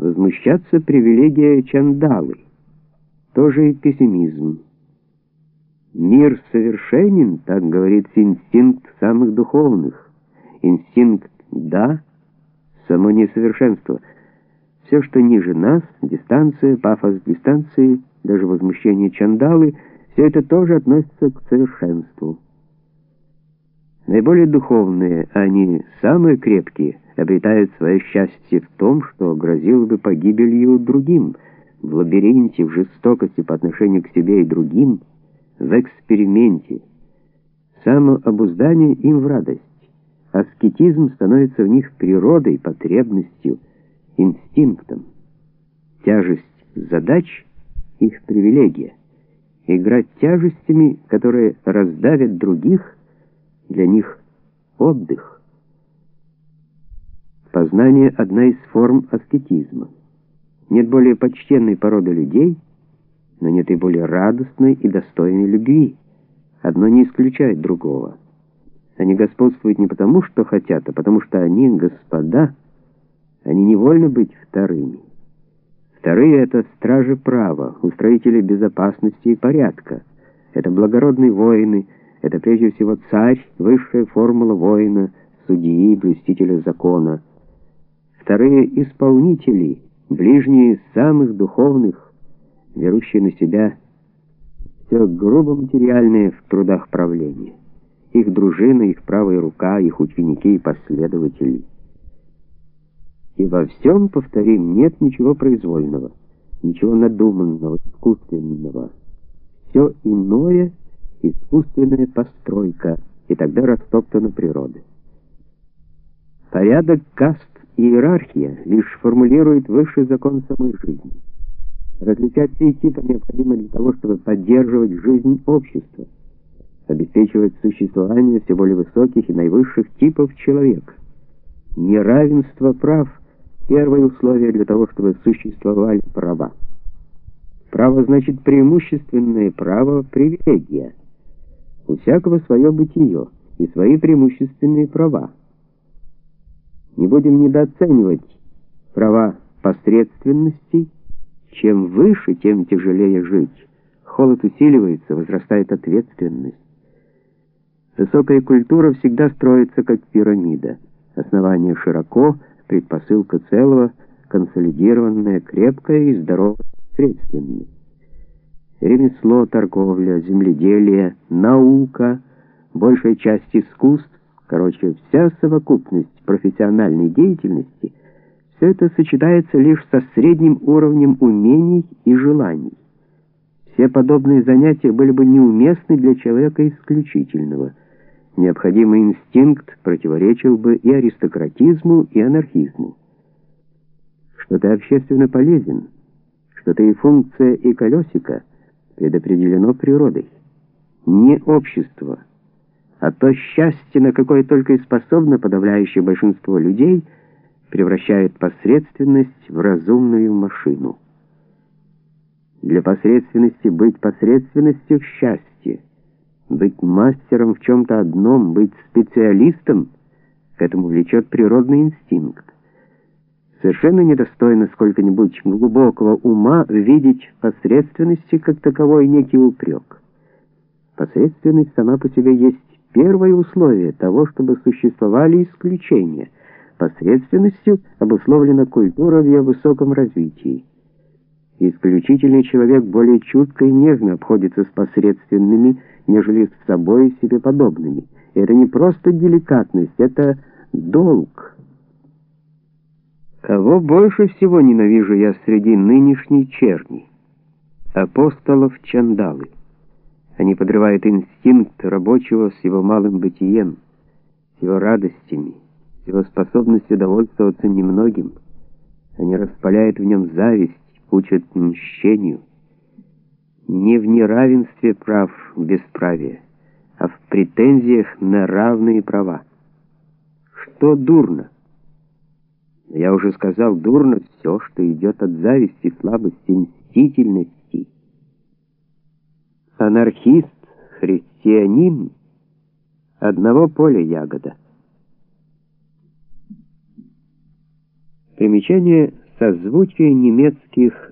Возмущаться привилегия чандалы. Тоже пессимизм. Мир совершенен, так говорит инстинкт самых духовных. Инстинкт «да», само несовершенство. Все, что ниже нас, дистанция, пафос дистанции, даже возмущение чандалы, все это тоже относится к совершенству. Наиболее духовные, а они самые крепкие, обретают свое счастье в том, что грозило бы погибелью другим, в лабиринте, в жестокости по отношению к себе и другим, в эксперименте. Самообуздание им в радость. Аскетизм становится в них природой, потребностью, инстинктом. Тяжесть задач — их привилегия. Играть тяжестями, которые раздавят других, для них отдых. Познание — одна из форм аскетизма. Нет более почтенной породы людей, но нет и более радостной и достойной любви. Одно не исключает другого. Они господствуют не потому, что хотят, а потому что они господа. Они невольно быть вторыми. Вторые — это стражи права, устроители безопасности и порядка. Это благородные воины, это прежде всего царь, высшая формула воина, судьи, блюстителя закона — Вторые — исполнители, ближние самых духовных, берущие на себя все грубо материальное в трудах правления. Их дружина, их правая рука, их ученики и последователи. И во всем, повторим, нет ничего произвольного, ничего надуманного, искусственного. Все иное — искусственная постройка, и тогда растоптана природа. Порядок каст Иерархия лишь формулирует высший закон самой жизни. Различать все типы необходимо для того, чтобы поддерживать жизнь общества, обеспечивать существование все более высоких и наивысших типов человека. Неравенство прав — первое условие для того, чтобы существовали права. Право значит преимущественное право — привилегия. У всякого свое бытие и свои преимущественные права. Не будем недооценивать права посредственностей. Чем выше, тем тяжелее жить. Холод усиливается, возрастает ответственность. Высокая культура всегда строится как пирамида. Основание широко, предпосылка целого, консолидированная, крепкая и здоровая средственность. Ремесло, торговля, земледелие, наука, большая часть искусств Короче, вся совокупность профессиональной деятельности, все это сочетается лишь со средним уровнем умений и желаний. Все подобные занятия были бы неуместны для человека исключительного. Необходимый инстинкт противоречил бы и аристократизму, и анархизму. Что ты общественно полезен, что ты и функция, и колесико предопределено природой. Не общество — а то счастье, на какое только и способно подавляющее большинство людей, превращает посредственность в разумную машину. Для посредственности быть посредственностью — счастье. Быть мастером в чем-то одном, быть специалистом — к этому влечет природный инстинкт. Совершенно недостойно сколько-нибудь глубокого ума видеть в посредственности как таковой некий упрек. Посредственность сама по себе есть первое условие того, чтобы существовали исключения. Посредственностью обусловлена культура в ее высоком развитии. Исключительный человек более чутко и нежно обходится с посредственными, нежели с собой и себе подобными. это не просто деликатность, это долг. Кого больше всего ненавижу я среди нынешней черни? Апостолов Чандалы. Они подрывают инстинкт рабочего с его малым бытием, с его радостями, с его способностью довольствоваться немногим. Они распаляют в нем зависть, учат мщению. Не в неравенстве прав бесправия, а в претензиях на равные права. Что дурно? Я уже сказал, дурно все, что идет от зависти, слабости, мстительности, Анархист, христианин, одного поля ягода. Примечание созвучие немецких